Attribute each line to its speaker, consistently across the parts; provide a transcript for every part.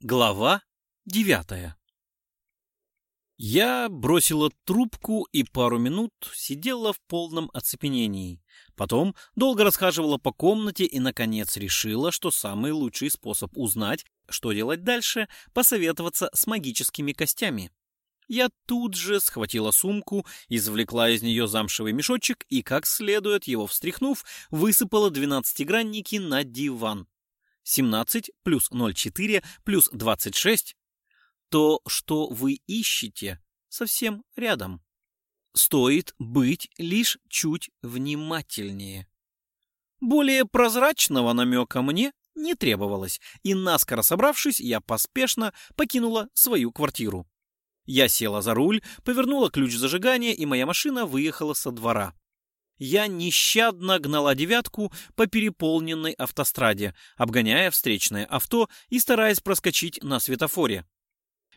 Speaker 1: Глава девятая Я бросила трубку и пару минут сидела в полном оцепенении. Потом долго расхаживала по комнате и, наконец, решила, что самый лучший способ узнать, что делать дальше, посоветоваться с магическими костями. Я тут же схватила сумку, извлекла из нее замшевый мешочек и, как следует его встряхнув, высыпала двенадцатигранники на диван. 17 плюс 0,4 плюс 26, то, что вы ищете, совсем рядом. Стоит быть лишь чуть внимательнее. Более прозрачного намека мне не требовалось, и наскоро собравшись, я поспешно покинула свою квартиру. Я села за руль, повернула ключ зажигания, и моя машина выехала со двора я нещадно гнала девятку по переполненной автостраде, обгоняя встречное авто и стараясь проскочить на светофоре.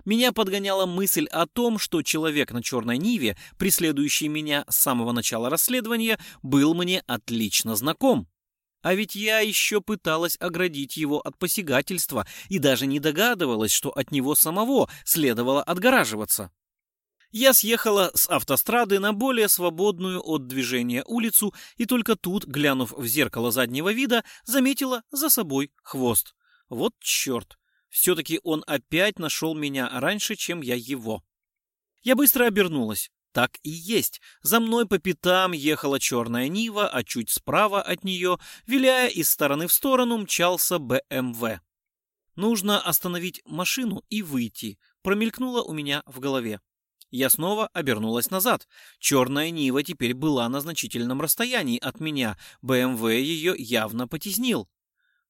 Speaker 1: Меня подгоняла мысль о том, что человек на черной Ниве, преследующий меня с самого начала расследования, был мне отлично знаком. А ведь я еще пыталась оградить его от посягательства и даже не догадывалась, что от него самого следовало отгораживаться я съехала с автострады на более свободную от движения улицу и только тут, глянув в зеркало заднего вида, заметила за собой хвост. Вот черт! Все-таки он опять нашел меня раньше, чем я его. Я быстро обернулась. Так и есть. За мной по пятам ехала черная Нива, а чуть справа от нее, виляя из стороны в сторону, мчался БМВ. Нужно остановить машину и выйти, промелькнуло у меня в голове. Я снова обернулась назад. Черная Нива теперь была на значительном расстоянии от меня. БМВ ее явно потеснил.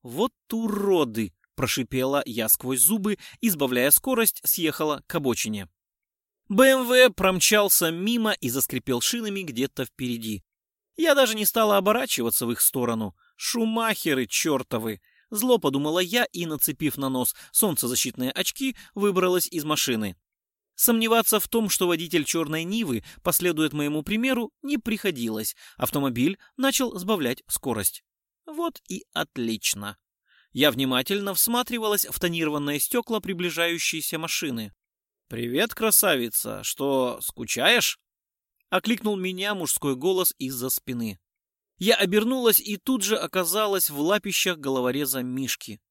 Speaker 1: «Вот уроды!» — прошипела я сквозь зубы, избавляя скорость, съехала к обочине. БМВ промчался мимо и заскрипел шинами где-то впереди. Я даже не стала оборачиваться в их сторону. Шумахеры чертовы! Зло подумала я и, нацепив на нос солнцезащитные очки, выбралась из машины. Сомневаться в том, что водитель черной Нивы последует моему примеру, не приходилось. Автомобиль начал сбавлять скорость. Вот и отлично. Я внимательно всматривалась в тонированные стекла приближающейся машины. «Привет, красавица! Что, скучаешь?» Окликнул меня мужской голос из-за спины. Я обернулась и тут же оказалась в лапищах головореза Мишки.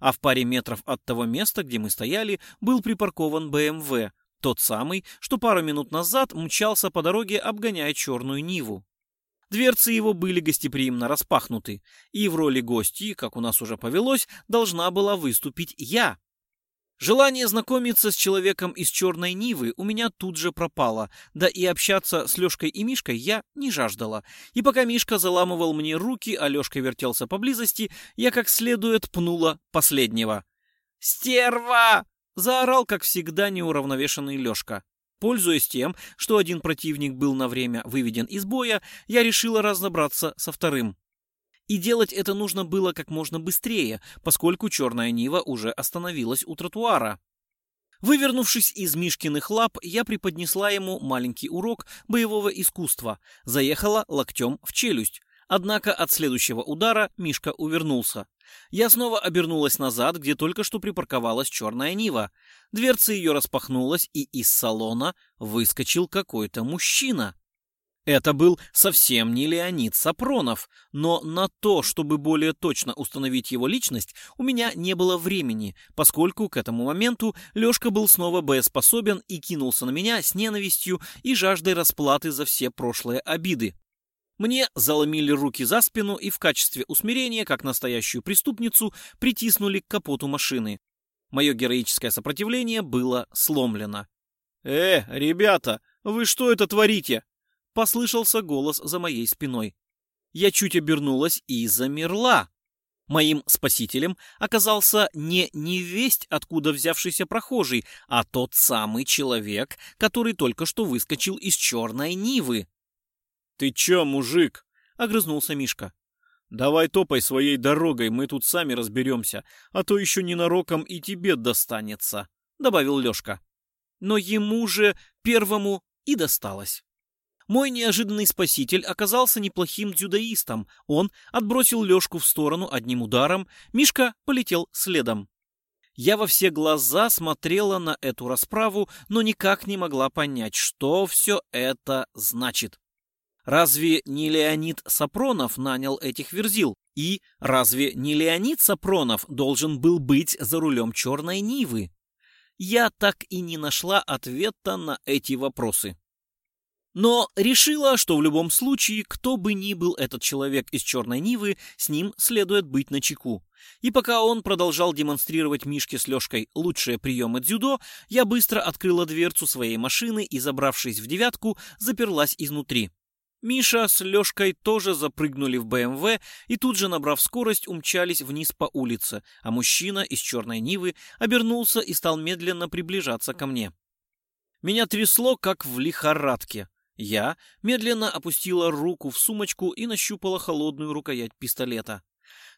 Speaker 1: А в паре метров от того места, где мы стояли, был припаркован БМВ, тот самый, что пару минут назад мчался по дороге, обгоняя черную Ниву. Дверцы его были гостеприимно распахнуты, и в роли гостей, как у нас уже повелось, должна была выступить я. Желание знакомиться с человеком из черной Нивы у меня тут же пропало, да и общаться с Лешкой и Мишкой я не жаждала. И пока Мишка заламывал мне руки, а Лешка вертелся поблизости, я как следует пнула последнего. «Стерва!» Заорал, как всегда, неуравновешенный Лёшка. Пользуясь тем, что один противник был на время выведен из боя, я решила разобраться со вторым. И делать это нужно было как можно быстрее, поскольку черная Нива уже остановилась у тротуара. Вывернувшись из Мишкиных лап, я преподнесла ему маленький урок боевого искусства, заехала локтем в челюсть. Однако от следующего удара Мишка увернулся. Я снова обернулась назад, где только что припарковалась черная Нива. Дверца ее распахнулась, и из салона выскочил какой-то мужчина. Это был совсем не Леонид Сапронов, но на то, чтобы более точно установить его личность, у меня не было времени, поскольку к этому моменту Лешка был снова боеспособен и кинулся на меня с ненавистью и жаждой расплаты за все прошлые обиды. Мне заломили руки за спину и в качестве усмирения, как настоящую преступницу, притиснули к капоту машины. Мое героическое сопротивление было сломлено. «Э, ребята, вы что это творите?» Послышался голос за моей спиной. Я чуть обернулась и замерла. Моим спасителем оказался не невесть, откуда взявшийся прохожий, а тот самый человек, который только что выскочил из черной Нивы. «Ты чё, мужик?» — огрызнулся Мишка. «Давай топай своей дорогой, мы тут сами разберемся, а то еще ненароком и тебе достанется», — добавил Лешка. Но ему же первому и досталось. Мой неожиданный спаситель оказался неплохим дзюдоистом. Он отбросил Лешку в сторону одним ударом, Мишка полетел следом. Я во все глаза смотрела на эту расправу, но никак не могла понять, что все это значит. Разве не Леонид Сапронов нанял этих верзил? И разве не Леонид Сапронов должен был быть за рулем черной Нивы? Я так и не нашла ответа на эти вопросы. Но решила, что в любом случае, кто бы ни был этот человек из черной Нивы, с ним следует быть начеку. И пока он продолжал демонстрировать Мишке с Лешкой лучшие приемы дзюдо, я быстро открыла дверцу своей машины и, забравшись в девятку, заперлась изнутри. Миша с Лешкой тоже запрыгнули в БМВ и тут же, набрав скорость, умчались вниз по улице, а мужчина из черной Нивы обернулся и стал медленно приближаться ко мне. Меня трясло, как в лихорадке. Я медленно опустила руку в сумочку и нащупала холодную рукоять пистолета.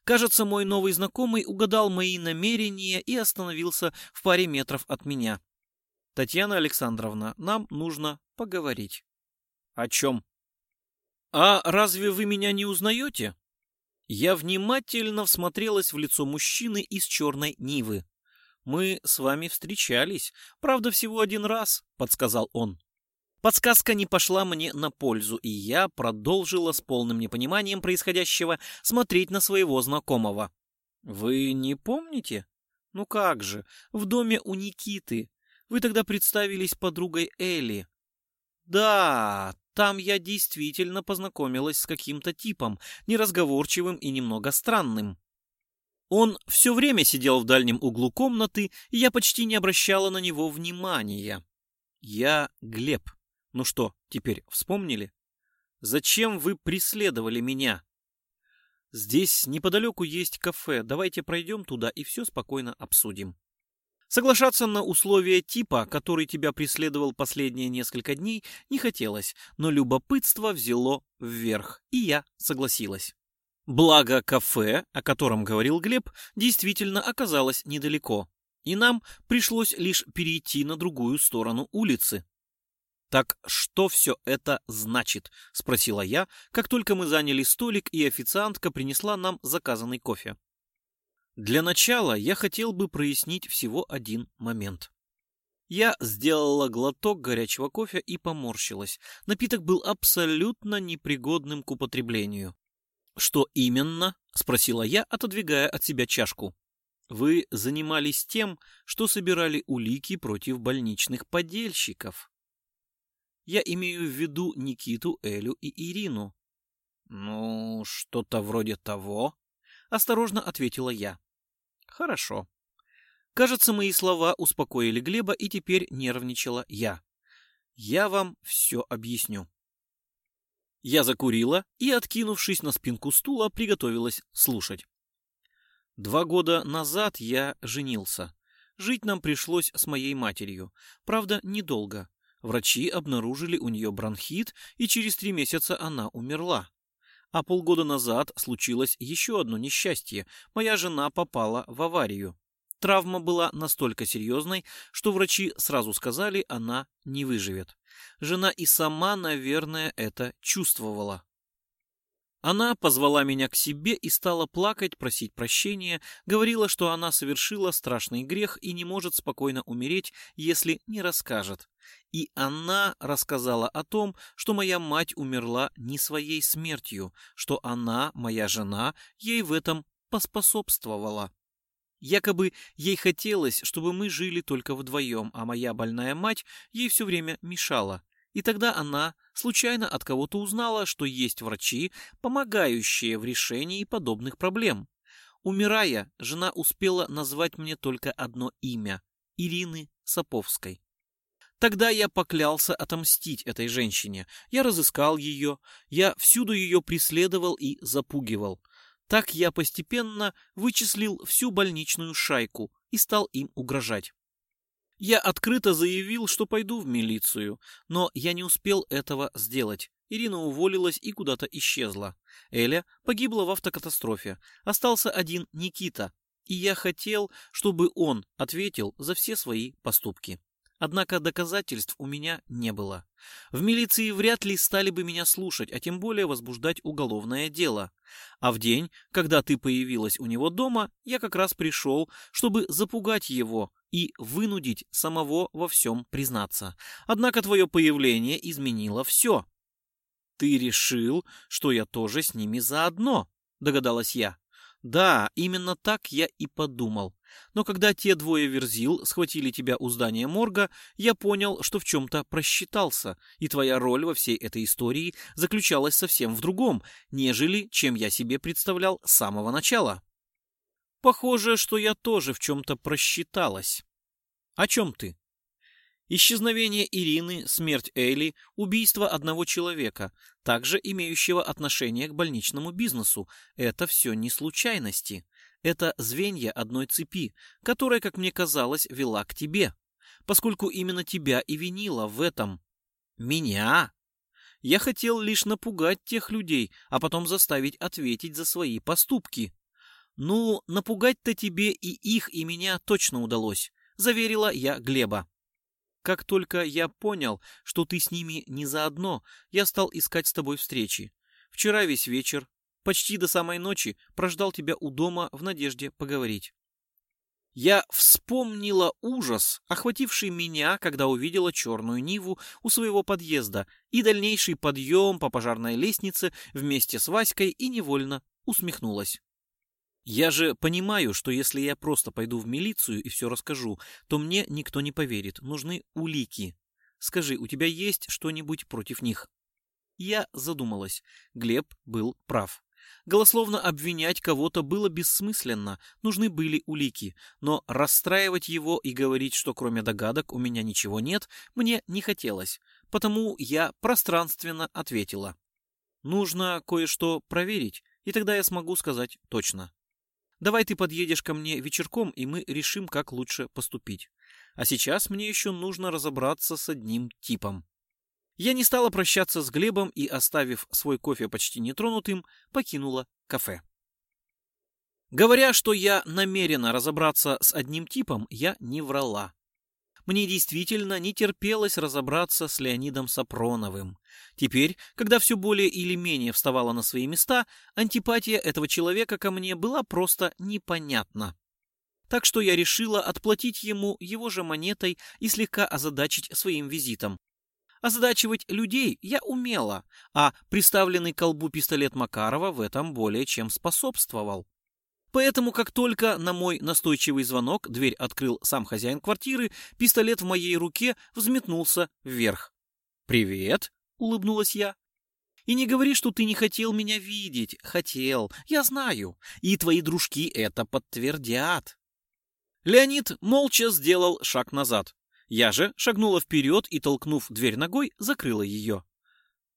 Speaker 1: Кажется, мой новый знакомый угадал мои намерения и остановился в паре метров от меня. «Татьяна Александровна, нам нужно поговорить». «О чем?» «А разве вы меня не узнаете?» Я внимательно всмотрелась в лицо мужчины из черной Нивы. «Мы с вами встречались, правда, всего один раз», — подсказал он. Подсказка не пошла мне на пользу, и я продолжила с полным непониманием происходящего смотреть на своего знакомого. «Вы не помните? Ну как же, в доме у Никиты. Вы тогда представились подругой Элли». «Да, там я действительно познакомилась с каким-то типом, неразговорчивым и немного странным. Он все время сидел в дальнем углу комнаты, и я почти не обращала на него внимания. Я Глеб. Ну что, теперь вспомнили? Зачем вы преследовали меня? Здесь неподалеку есть кафе, давайте пройдем туда и все спокойно обсудим. Соглашаться на условия типа, который тебя преследовал последние несколько дней, не хотелось, но любопытство взяло вверх, и я согласилась. Благо кафе, о котором говорил Глеб, действительно оказалось недалеко, и нам пришлось лишь перейти на другую сторону улицы. «Так что все это значит?» — спросила я, как только мы заняли столик, и официантка принесла нам заказанный кофе. Для начала я хотел бы прояснить всего один момент. Я сделала глоток горячего кофе и поморщилась. Напиток был абсолютно непригодным к употреблению. «Что именно?» — спросила я, отодвигая от себя чашку. «Вы занимались тем, что собирали улики против больничных подельщиков». Я имею в виду Никиту, Элю и Ирину. Ну, что-то вроде того, осторожно ответила я. Хорошо. Кажется, мои слова успокоили Глеба, и теперь нервничала я. Я вам все объясню. Я закурила и, откинувшись на спинку стула, приготовилась слушать. Два года назад я женился. Жить нам пришлось с моей матерью. Правда, недолго. Врачи обнаружили у нее бронхит, и через три месяца она умерла. А полгода назад случилось еще одно несчастье. Моя жена попала в аварию. Травма была настолько серьезной, что врачи сразу сказали, она не выживет. Жена и сама, наверное, это чувствовала. Она позвала меня к себе и стала плакать, просить прощения, говорила, что она совершила страшный грех и не может спокойно умереть, если не расскажет. И она рассказала о том, что моя мать умерла не своей смертью, что она, моя жена, ей в этом поспособствовала. Якобы ей хотелось, чтобы мы жили только вдвоем, а моя больная мать ей все время мешала. И тогда она случайно от кого-то узнала, что есть врачи, помогающие в решении подобных проблем. Умирая, жена успела назвать мне только одно имя – Ирины Саповской. Тогда я поклялся отомстить этой женщине. Я разыскал ее, я всюду ее преследовал и запугивал. Так я постепенно вычислил всю больничную шайку и стал им угрожать. Я открыто заявил, что пойду в милицию, но я не успел этого сделать. Ирина уволилась и куда-то исчезла. Эля погибла в автокатастрофе. Остался один Никита. И я хотел, чтобы он ответил за все свои поступки. Однако доказательств у меня не было. В милиции вряд ли стали бы меня слушать, а тем более возбуждать уголовное дело. А в день, когда ты появилась у него дома, я как раз пришел, чтобы запугать его и вынудить самого во всем признаться. Однако твое появление изменило все. Ты решил, что я тоже с ними заодно, догадалась я. Да, именно так я и подумал. Но когда те двое верзил схватили тебя у здания морга, я понял, что в чем-то просчитался, и твоя роль во всей этой истории заключалась совсем в другом, нежели чем я себе представлял с самого начала. Похоже, что я тоже в чем-то просчиталась. О чем ты? Исчезновение Ирины, смерть Эйли, убийство одного человека, также имеющего отношение к больничному бизнесу. Это все не случайности. Это звенья одной цепи, которая, как мне казалось, вела к тебе. Поскольку именно тебя и винила в этом. Меня? Я хотел лишь напугать тех людей, а потом заставить ответить за свои поступки. Ну, напугать-то тебе и их, и меня точно удалось, заверила я Глеба. Как только я понял, что ты с ними не заодно, я стал искать с тобой встречи. Вчера весь вечер, почти до самой ночи, прождал тебя у дома в надежде поговорить. Я вспомнила ужас, охвативший меня, когда увидела черную Ниву у своего подъезда и дальнейший подъем по пожарной лестнице вместе с Васькой и невольно усмехнулась. Я же понимаю, что если я просто пойду в милицию и все расскажу, то мне никто не поверит. Нужны улики. Скажи, у тебя есть что-нибудь против них? Я задумалась. Глеб был прав. Голословно обвинять кого-то было бессмысленно, нужны были улики, но расстраивать его и говорить, что кроме догадок у меня ничего нет, мне не хотелось, потому я пространственно ответила. Нужно кое-что проверить, и тогда я смогу сказать точно. Давай ты подъедешь ко мне вечерком, и мы решим, как лучше поступить. А сейчас мне еще нужно разобраться с одним типом. Я не стала прощаться с Глебом и, оставив свой кофе почти нетронутым, покинула кафе. Говоря, что я намерена разобраться с одним типом, я не врала. Мне действительно не терпелось разобраться с Леонидом Сапроновым. Теперь, когда все более или менее вставало на свои места, антипатия этого человека ко мне была просто непонятна. Так что я решила отплатить ему его же монетой и слегка озадачить своим визитом. Озадачивать людей я умела, а приставленный к колбу пистолет Макарова в этом более чем способствовал. Поэтому, как только на мой настойчивый звонок дверь открыл сам хозяин квартиры, пистолет в моей руке взметнулся вверх. «Привет!» — улыбнулась я. «И не говори, что ты не хотел меня видеть. Хотел. Я знаю. И твои дружки это подтвердят». Леонид молча сделал шаг назад. Я же шагнула вперед и, толкнув дверь ногой, закрыла ее.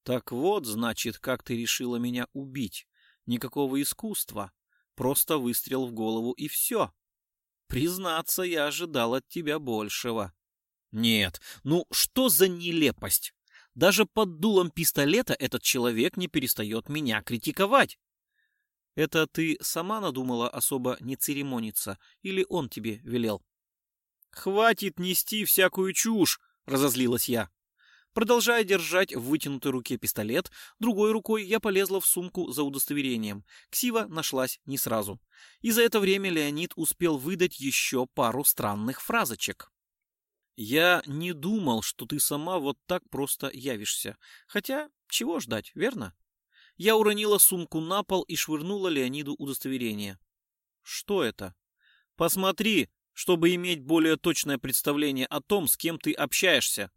Speaker 1: «Так вот, значит, как ты решила меня убить. Никакого искусства. Просто выстрел в голову и все. Признаться, я ожидал от тебя большего. Нет, ну что за нелепость? Даже под дулом пистолета этот человек не перестает меня критиковать. Это ты сама надумала особо не церемониться, или он тебе велел? Хватит нести всякую чушь, разозлилась я. Продолжая держать в вытянутой руке пистолет, другой рукой я полезла в сумку за удостоверением. Ксива нашлась не сразу. И за это время Леонид успел выдать еще пару странных фразочек. «Я не думал, что ты сама вот так просто явишься. Хотя, чего ждать, верно?» Я уронила сумку на пол и швырнула Леониду удостоверение. «Что это?» «Посмотри, чтобы иметь более точное представление о том, с кем ты общаешься»,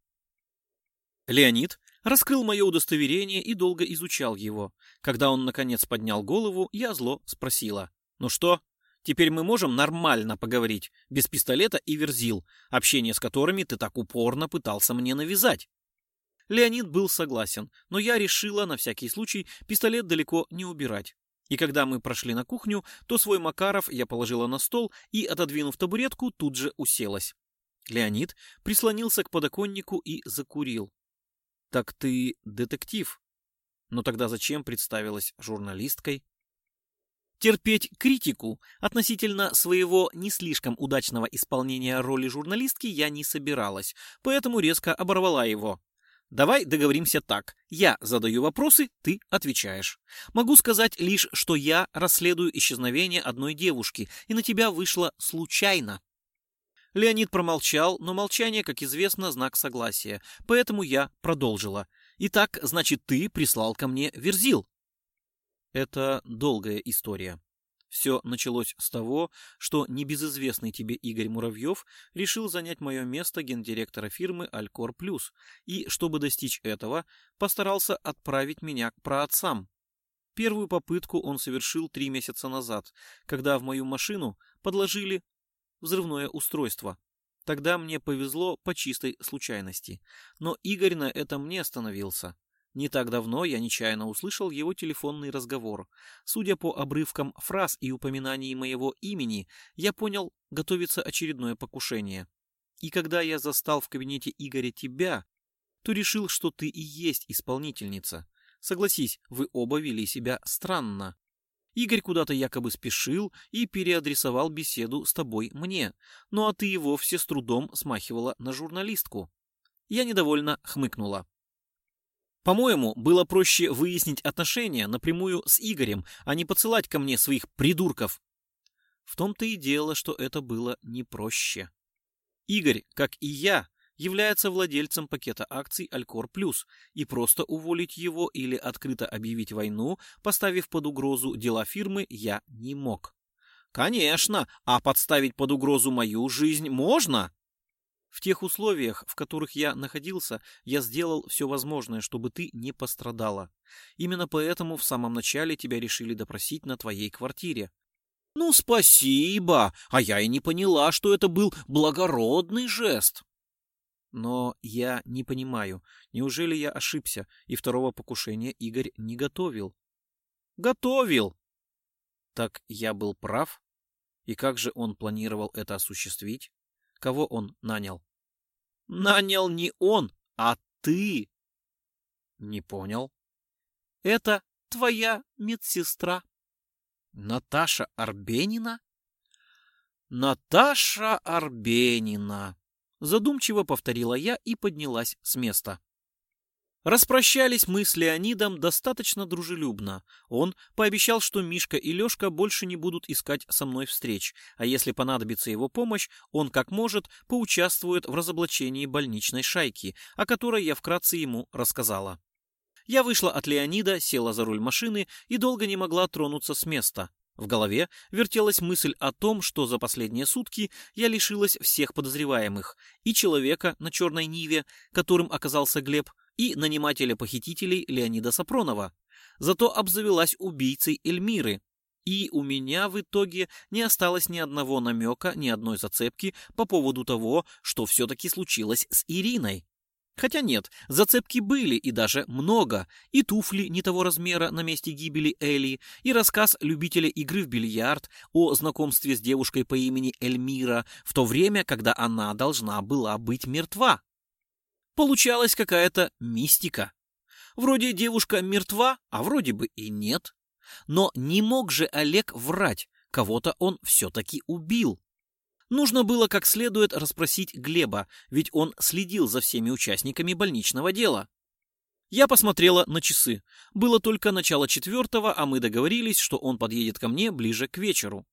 Speaker 1: Леонид раскрыл мое удостоверение и долго изучал его. Когда он, наконец, поднял голову, я зло спросила. «Ну что, теперь мы можем нормально поговорить, без пистолета и верзил, общение с которыми ты так упорно пытался мне навязать?» Леонид был согласен, но я решила на всякий случай пистолет далеко не убирать. И когда мы прошли на кухню, то свой Макаров я положила на стол и, отодвинув табуретку, тут же уселась. Леонид прислонился к подоконнику и закурил. Так ты детектив. Но тогда зачем представилась журналисткой? Терпеть критику относительно своего не слишком удачного исполнения роли журналистки я не собиралась, поэтому резко оборвала его. Давай договоримся так. Я задаю вопросы, ты отвечаешь. Могу сказать лишь, что я расследую исчезновение одной девушки, и на тебя вышло случайно. Леонид промолчал, но молчание, как известно, знак согласия, поэтому я продолжила. Итак, значит, ты прислал ко мне Верзил. Это долгая история. Все началось с того, что небезызвестный тебе Игорь Муравьев решил занять мое место гендиректора фирмы Алькор Плюс, и, чтобы достичь этого, постарался отправить меня к праотцам. Первую попытку он совершил три месяца назад, когда в мою машину подложили взрывное устройство. Тогда мне повезло по чистой случайности, но Игорь на этом не остановился. Не так давно я нечаянно услышал его телефонный разговор. Судя по обрывкам фраз и упоминаний моего имени, я понял, готовится очередное покушение. И когда я застал в кабинете Игоря тебя, то решил, что ты и есть исполнительница. Согласись, вы оба вели себя странно. Игорь куда-то якобы спешил и переадресовал беседу с тобой мне, ну а ты его все с трудом смахивала на журналистку. Я недовольно хмыкнула. По-моему, было проще выяснить отношения напрямую с Игорем, а не посылать ко мне своих придурков. В том-то и дело, что это было не проще. Игорь, как и я, является владельцем пакета акций Алькор Плюс, и просто уволить его или открыто объявить войну, поставив под угрозу дела фирмы, я не мог. Конечно, а подставить под угрозу мою жизнь можно? В тех условиях, в которых я находился, я сделал все возможное, чтобы ты не пострадала. Именно поэтому в самом начале тебя решили допросить на твоей квартире. Ну, спасибо, а я и не поняла, что это был благородный жест. Но я не понимаю, неужели я ошибся, и второго покушения Игорь не готовил? Готовил! Так я был прав? И как же он планировал это осуществить? Кого он нанял? Нанял не он, а ты. Не понял. Это твоя медсестра. Наташа Арбенина? Наташа Арбенина. Задумчиво повторила я и поднялась с места. Распрощались мы с Леонидом достаточно дружелюбно. Он пообещал, что Мишка и Лешка больше не будут искать со мной встреч, а если понадобится его помощь, он, как может, поучаствует в разоблачении больничной шайки, о которой я вкратце ему рассказала. Я вышла от Леонида, села за руль машины и долго не могла тронуться с места. В голове вертелась мысль о том, что за последние сутки я лишилась всех подозреваемых, и человека на черной Ниве, которым оказался Глеб, и нанимателя-похитителей Леонида Сапронова. Зато обзавелась убийцей Эльмиры. И у меня в итоге не осталось ни одного намека, ни одной зацепки по поводу того, что все-таки случилось с Ириной. Хотя нет, зацепки были и даже много. И туфли не того размера на месте гибели Элли, и рассказ любителя игры в бильярд о знакомстве с девушкой по имени Эльмира в то время, когда она должна была быть мертва. Получалась какая-то мистика. Вроде девушка мертва, а вроде бы и нет. Но не мог же Олег врать, кого-то он все-таки убил. Нужно было как следует расспросить Глеба, ведь он следил за всеми участниками больничного дела. Я посмотрела на часы. Было только начало четвертого, а мы договорились, что он подъедет ко мне ближе к вечеру.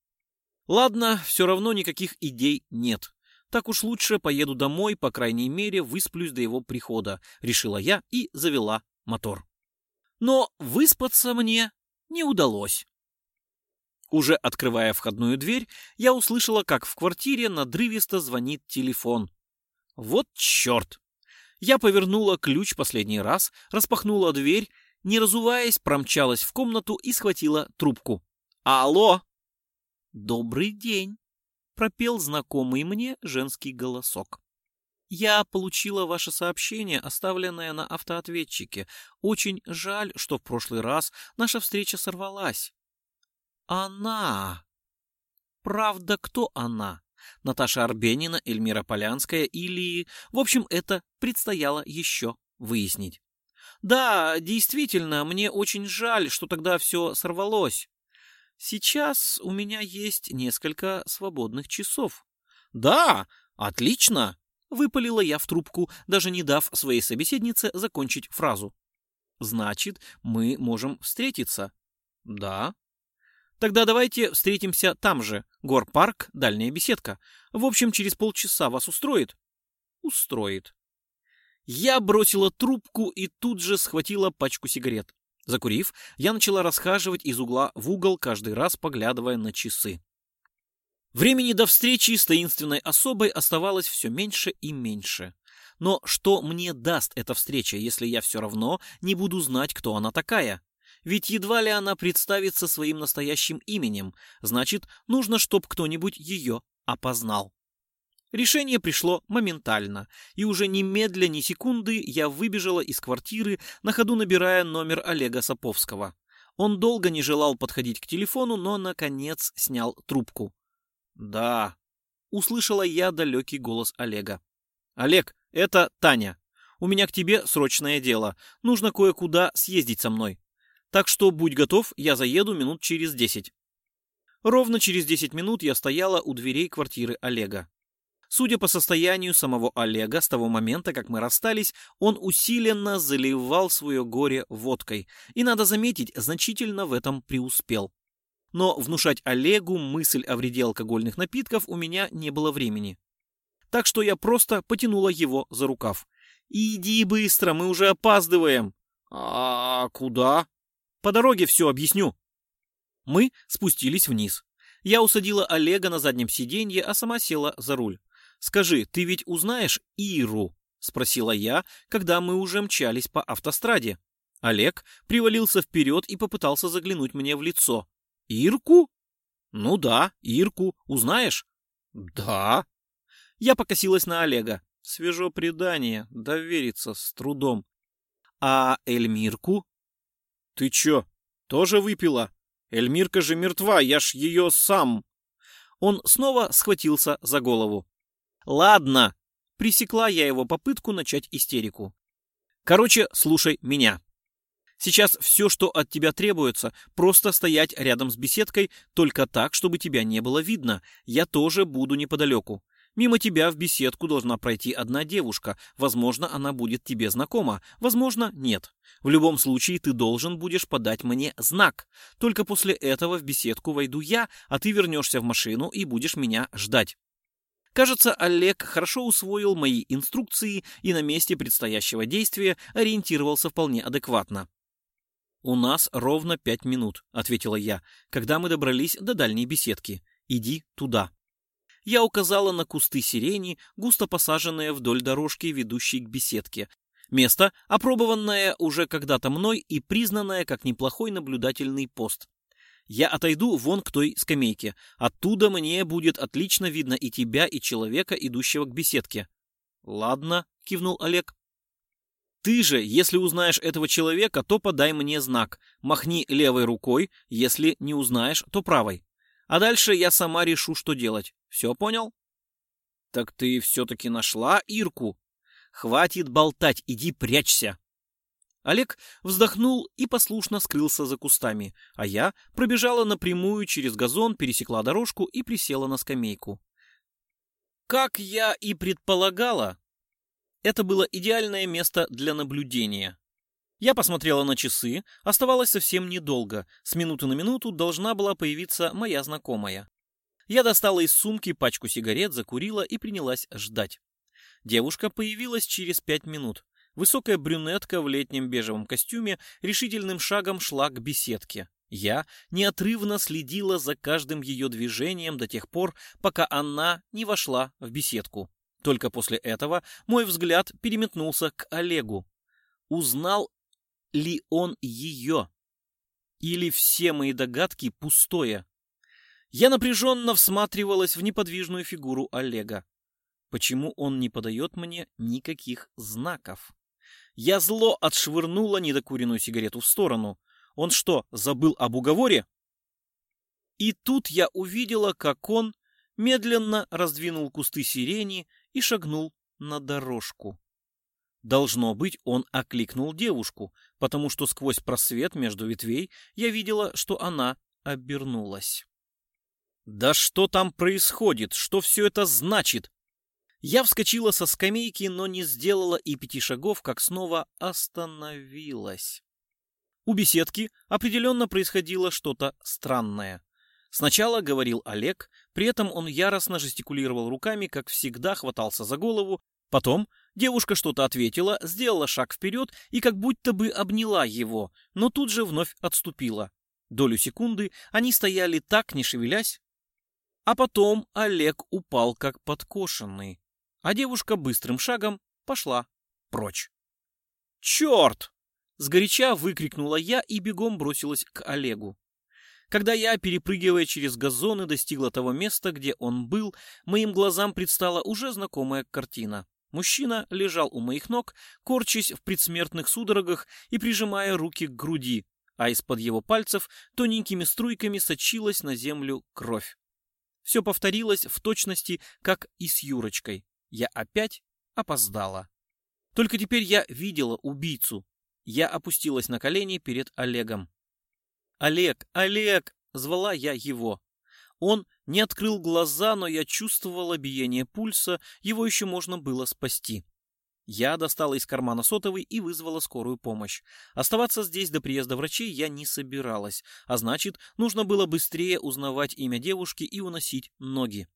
Speaker 1: Ладно, все равно никаких идей нет. Так уж лучше поеду домой, по крайней мере, высплюсь до его прихода, решила я и завела мотор. Но выспаться мне не удалось. Уже открывая входную дверь, я услышала, как в квартире надрывисто звонит телефон. Вот черт! Я повернула ключ последний раз, распахнула дверь, не разуваясь, промчалась в комнату и схватила трубку. «Алло!» «Добрый день!» пропел знакомый мне женский голосок. Я получила ваше сообщение, оставленное на автоответчике. Очень жаль, что в прошлый раз наша встреча сорвалась. Она. Правда, кто она? Наташа Арбенина, Эльмира Полянская или... В общем, это предстояло еще выяснить. Да, действительно, мне очень жаль, что тогда все сорвалось. Сейчас у меня есть несколько свободных часов. Да, отлично, выпалила я в трубку, даже не дав своей собеседнице закончить фразу. Значит, мы можем встретиться. Да. Тогда давайте встретимся там же. Горпарк, дальняя беседка. В общем, через полчаса вас устроит? Устроит. Я бросила трубку и тут же схватила пачку сигарет. Закурив, я начала расхаживать из угла в угол, каждый раз поглядывая на часы. Времени до встречи с таинственной особой оставалось все меньше и меньше. Но что мне даст эта встреча, если я все равно не буду знать, кто она такая? Ведь едва ли она представится своим настоящим именем, значит, нужно, чтобы кто-нибудь ее опознал. Решение пришло моментально, и уже ни медля, ни секунды я выбежала из квартиры, на ходу набирая номер Олега Саповского. Он долго не желал подходить к телефону, но, наконец, снял трубку. «Да», — услышала я далекий голос Олега. «Олег, это Таня. У меня к тебе срочное дело. Нужно кое-куда съездить со мной. Так что будь готов, я заеду минут через десять». Ровно через десять минут я стояла у дверей квартиры Олега. Судя по состоянию самого Олега, с того момента, как мы расстались, он усиленно заливал свое горе водкой, и, надо заметить, значительно в этом преуспел. Но внушать Олегу мысль о вреде алкогольных напитков у меня не было времени. Так что я просто потянула его за рукав. «Иди быстро, мы уже опаздываем!» «А куда?» «По дороге все объясню». Мы спустились вниз. Я усадила Олега на заднем сиденье, а сама села за руль. «Скажи, ты ведь узнаешь Иру?» — спросила я, когда мы уже мчались по автостраде. Олег привалился вперед и попытался заглянуть мне в лицо. «Ирку?» «Ну да, Ирку. Узнаешь?» «Да». Я покосилась на Олега. Свежо предание, довериться с трудом. «А Эльмирку?» «Ты чё, тоже выпила? Эльмирка же мертва, я ж ее сам...» Он снова схватился за голову. Ладно, пресекла я его попытку начать истерику. Короче, слушай меня. Сейчас все, что от тебя требуется, просто стоять рядом с беседкой, только так, чтобы тебя не было видно. Я тоже буду неподалеку. Мимо тебя в беседку должна пройти одна девушка. Возможно, она будет тебе знакома. Возможно, нет. В любом случае, ты должен будешь подать мне знак. Только после этого в беседку войду я, а ты вернешься в машину и будешь меня ждать. Кажется, Олег хорошо усвоил мои инструкции и на месте предстоящего действия ориентировался вполне адекватно. «У нас ровно пять минут», — ответила я, когда мы добрались до дальней беседки. «Иди туда». Я указала на кусты сирени, густо посаженные вдоль дорожки, ведущей к беседке. Место, опробованное уже когда-то мной и признанное как неплохой наблюдательный пост. Я отойду вон к той скамейке. Оттуда мне будет отлично видно и тебя, и человека, идущего к беседке. Ладно, кивнул Олег. Ты же, если узнаешь этого человека, то подай мне знак. Махни левой рукой, если не узнаешь, то правой. А дальше я сама решу, что делать. Все понял? Так ты все-таки нашла Ирку? Хватит болтать, иди прячься. Олег вздохнул и послушно скрылся за кустами, а я пробежала напрямую через газон, пересекла дорожку и присела на скамейку. Как я и предполагала, это было идеальное место для наблюдения. Я посмотрела на часы, оставалось совсем недолго, с минуты на минуту должна была появиться моя знакомая. Я достала из сумки пачку сигарет, закурила и принялась ждать. Девушка появилась через пять минут. Высокая брюнетка в летнем бежевом костюме решительным шагом шла к беседке. Я неотрывно следила за каждым ее движением до тех пор, пока она не вошла в беседку. Только после этого мой взгляд переметнулся к Олегу. Узнал ли он ее? Или все мои догадки пустое? Я напряженно всматривалась в неподвижную фигуру Олега. Почему он не подает мне никаких знаков? Я зло отшвырнула недокуренную сигарету в сторону. Он что, забыл об уговоре? И тут я увидела, как он медленно раздвинул кусты сирени и шагнул на дорожку. Должно быть, он окликнул девушку, потому что сквозь просвет между ветвей я видела, что она обернулась. «Да что там происходит? Что все это значит?» Я вскочила со скамейки, но не сделала и пяти шагов, как снова остановилась. У беседки определенно происходило что-то странное. Сначала говорил Олег, при этом он яростно жестикулировал руками, как всегда хватался за голову. Потом девушка что-то ответила, сделала шаг вперед и как будто бы обняла его, но тут же вновь отступила. Долю секунды они стояли так, не шевелясь. А потом Олег упал как подкошенный, а девушка быстрым шагом пошла прочь. «Черт!» Сгоряча выкрикнула я и бегом бросилась к Олегу. Когда я, перепрыгивая через газоны, достигла того места, где он был, моим глазам предстала уже знакомая картина. Мужчина лежал у моих ног, корчась в предсмертных судорогах и прижимая руки к груди, а из-под его пальцев тоненькими струйками сочилась на землю кровь. Все повторилось в точности, как и с Юрочкой. Я опять опоздала. Только теперь я видела убийцу, я опустилась на колени перед Олегом. «Олег! Олег!» — звала я его. Он не открыл глаза, но я чувствовала биение пульса, его еще можно было спасти. Я достала из кармана сотовый и вызвала скорую помощь. Оставаться здесь до приезда врачей я не собиралась, а значит, нужно было быстрее узнавать имя девушки и уносить ноги.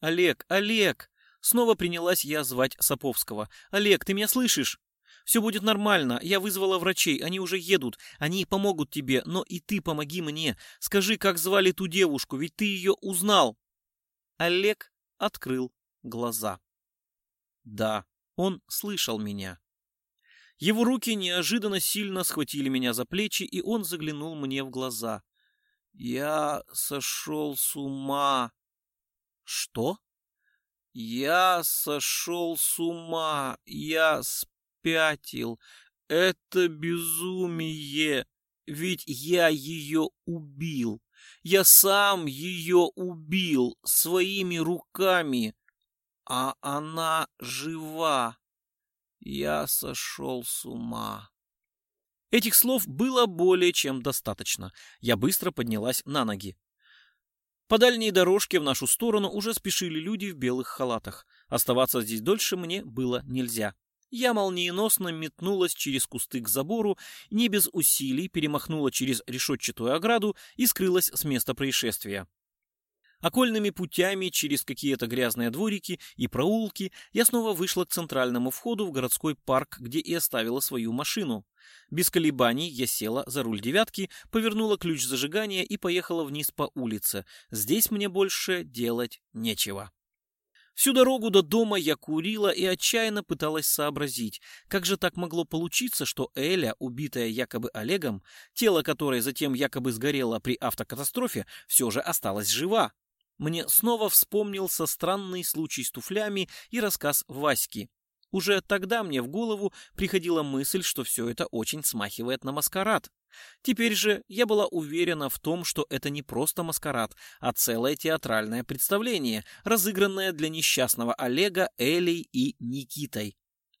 Speaker 1: «Олег! Олег!» Снова принялась я звать Саповского. «Олег, ты меня слышишь?» Все будет нормально. Я вызвала врачей. Они уже едут. Они помогут тебе. Но и ты помоги мне. Скажи, как звали ту девушку, ведь ты ее узнал. Олег открыл глаза. Да, он слышал меня. Его руки неожиданно сильно схватили меня за плечи, и он заглянул мне в глаза. Я сошел с ума. Что? Я сошел с ума. Я спятил. Это безумие. Ведь я ее убил. Я сам ее убил своими руками. А она жива. Я сошел с ума. Этих слов было более чем достаточно. Я быстро поднялась на ноги. По дальней дорожке в нашу сторону уже спешили люди в белых халатах. Оставаться здесь дольше мне было нельзя. Я молниеносно метнулась через кусты к забору, не без усилий перемахнула через решетчатую ограду и скрылась с места происшествия. Окольными путями через какие-то грязные дворики и проулки я снова вышла к центральному входу в городской парк, где и оставила свою машину. Без колебаний я села за руль девятки, повернула ключ зажигания и поехала вниз по улице. Здесь мне больше делать нечего. Всю дорогу до дома я курила и отчаянно пыталась сообразить, как же так могло получиться, что Эля, убитая якобы Олегом, тело которой затем якобы сгорело при автокатастрофе, все же осталась жива. Мне снова вспомнился странный случай с туфлями и рассказ Васьки. Уже тогда мне в голову приходила мысль, что все это очень смахивает на маскарад. Теперь же я была уверена в том, что это не просто маскарад, а целое театральное представление, разыгранное для несчастного Олега, Элей и Никитой.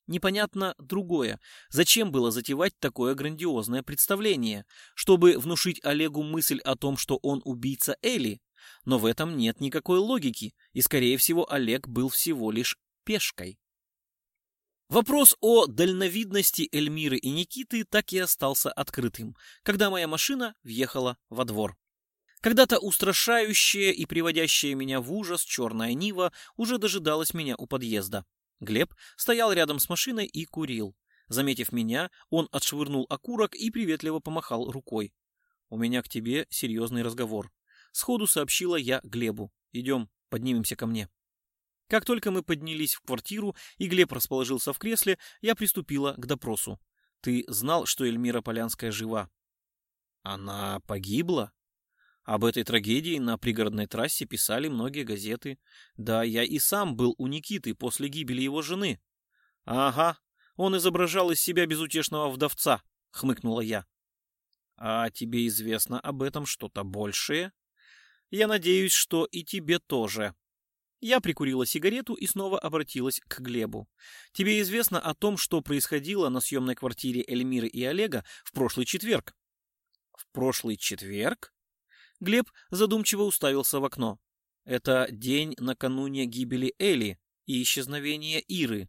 Speaker 1: Непонятно другое. Зачем было затевать такое грандиозное представление? Чтобы внушить Олегу мысль о том, что он убийца Эли? Но в этом нет никакой логики, и, скорее всего, Олег был всего лишь пешкой. Вопрос о дальновидности Эльмиры и Никиты так и остался открытым, когда моя машина въехала во двор. Когда-то устрашающая и приводящая меня в ужас черная Нива уже дожидалась меня у подъезда. Глеб стоял рядом с машиной и курил. Заметив меня, он отшвырнул окурок и приветливо помахал рукой. «У меня к тебе серьезный разговор», — сходу сообщила я Глебу. «Идем, поднимемся ко мне». Как только мы поднялись в квартиру и Глеб расположился в кресле, я приступила к допросу. Ты знал, что Эльмира Полянская жива? Она погибла? Об этой трагедии на пригородной трассе писали многие газеты. Да, я и сам был у Никиты после гибели его жены. Ага, он изображал из себя безутешного вдовца, хмыкнула я. А тебе известно об этом что-то большее? Я надеюсь, что и тебе тоже. Я прикурила сигарету и снова обратилась к Глебу. Тебе известно о том, что происходило на съемной квартире Эльмиры и Олега в прошлый четверг? В прошлый четверг? Глеб задумчиво уставился в окно. Это день накануне гибели Эли и исчезновения Иры.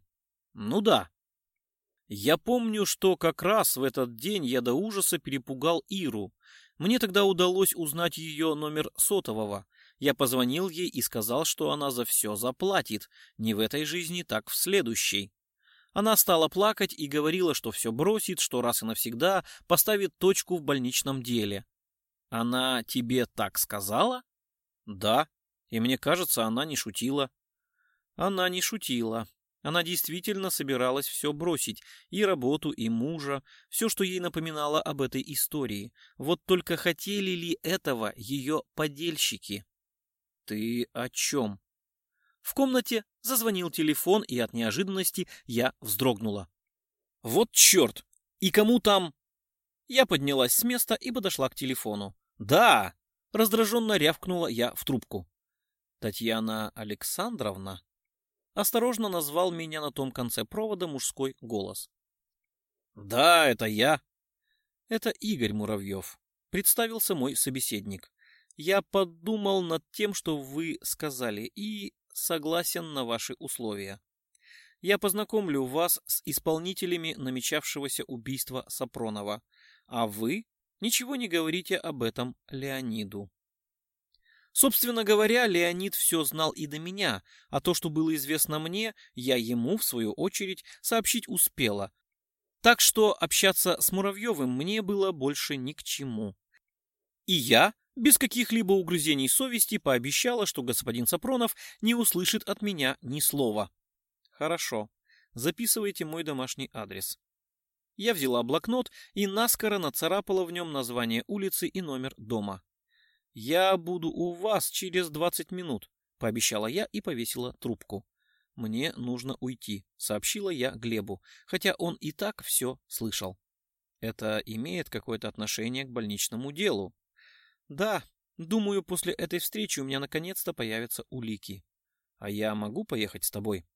Speaker 1: Ну да. Я помню, что как раз в этот день я до ужаса перепугал Иру. Мне тогда удалось узнать ее номер сотового. Я позвонил ей и сказал, что она за все заплатит. Не в этой жизни, так в следующей. Она стала плакать и говорила, что все бросит, что раз и навсегда поставит точку в больничном деле. Она тебе так сказала? Да. И мне кажется, она не шутила. Она не шутила. Она действительно собиралась все бросить, и работу, и мужа, все, что ей напоминало об этой истории. Вот только хотели ли этого ее подельщики? Ты о чем? В комнате зазвонил телефон, и от неожиданности я вздрогнула. Вот черт! И кому там? Я поднялась с места и подошла к телефону. Да! Раздраженно рявкнула я в трубку. Татьяна Александровна? Осторожно назвал меня на том конце провода мужской голос. Да, это я. Это Игорь Муравьев. Представился мой собеседник. Я подумал над тем, что вы сказали, и согласен на ваши условия. Я познакомлю вас с исполнителями намечавшегося убийства Сапронова, а вы ничего не говорите об этом Леониду. Собственно говоря, Леонид все знал и до меня, а то, что было известно мне, я ему, в свою очередь, сообщить успела. Так что общаться с Муравьевым мне было больше ни к чему. И я, без каких-либо угрызений совести, пообещала, что господин Сапронов не услышит от меня ни слова. Хорошо, записывайте мой домашний адрес. Я взяла блокнот и наскоро нацарапала в нем название улицы и номер дома. «Я буду у вас через двадцать минут», — пообещала я и повесила трубку. «Мне нужно уйти», — сообщила я Глебу, хотя он и так все слышал. «Это имеет какое-то отношение к больничному делу?» «Да, думаю, после этой встречи у меня наконец-то появятся улики. А я могу поехать с тобой?»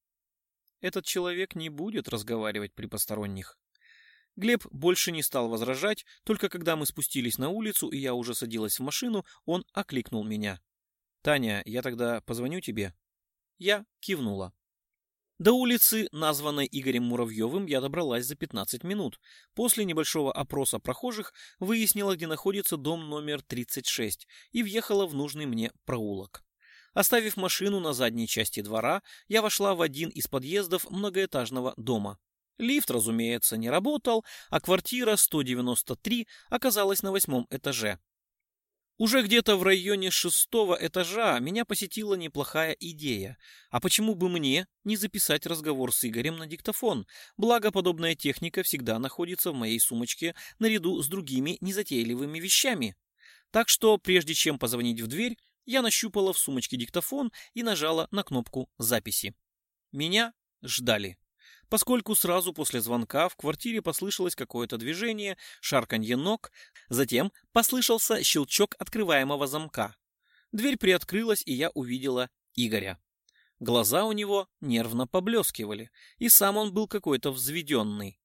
Speaker 1: «Этот человек не будет разговаривать при посторонних». Глеб больше не стал возражать, только когда мы спустились на улицу и я уже садилась в машину, он окликнул меня. «Таня, я тогда позвоню тебе?» Я кивнула. До улицы, названной Игорем Муравьевым, я добралась за 15 минут. После небольшого опроса прохожих выяснила, где находится дом номер 36 и въехала в нужный мне проулок. Оставив машину на задней части двора, я вошла в один из подъездов многоэтажного дома. Лифт, разумеется, не работал, а квартира 193 оказалась на восьмом этаже. Уже где-то в районе шестого этажа меня посетила неплохая идея. А почему бы мне не записать разговор с Игорем на диктофон? Благо, подобная техника всегда находится в моей сумочке наряду с другими незатейливыми вещами. Так что, прежде чем позвонить в дверь, я нащупала в сумочке диктофон и нажала на кнопку записи. Меня ждали поскольку сразу после звонка в квартире послышалось какое-то движение, шарканье ног, затем послышался щелчок открываемого замка. Дверь приоткрылась, и я увидела Игоря. Глаза у него нервно поблескивали, и сам он был какой-то взведенный.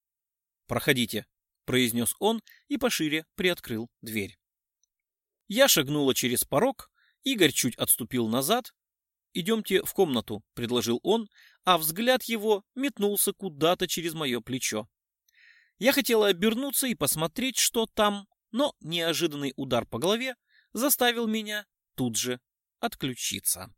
Speaker 1: «Проходите», — произнес он и пошире приоткрыл дверь. Я шагнула через порог, Игорь чуть отступил назад. «Идемте в комнату», — предложил он, а взгляд его метнулся куда-то через мое плечо. Я хотела обернуться и посмотреть, что там, но неожиданный удар по голове заставил меня тут же отключиться.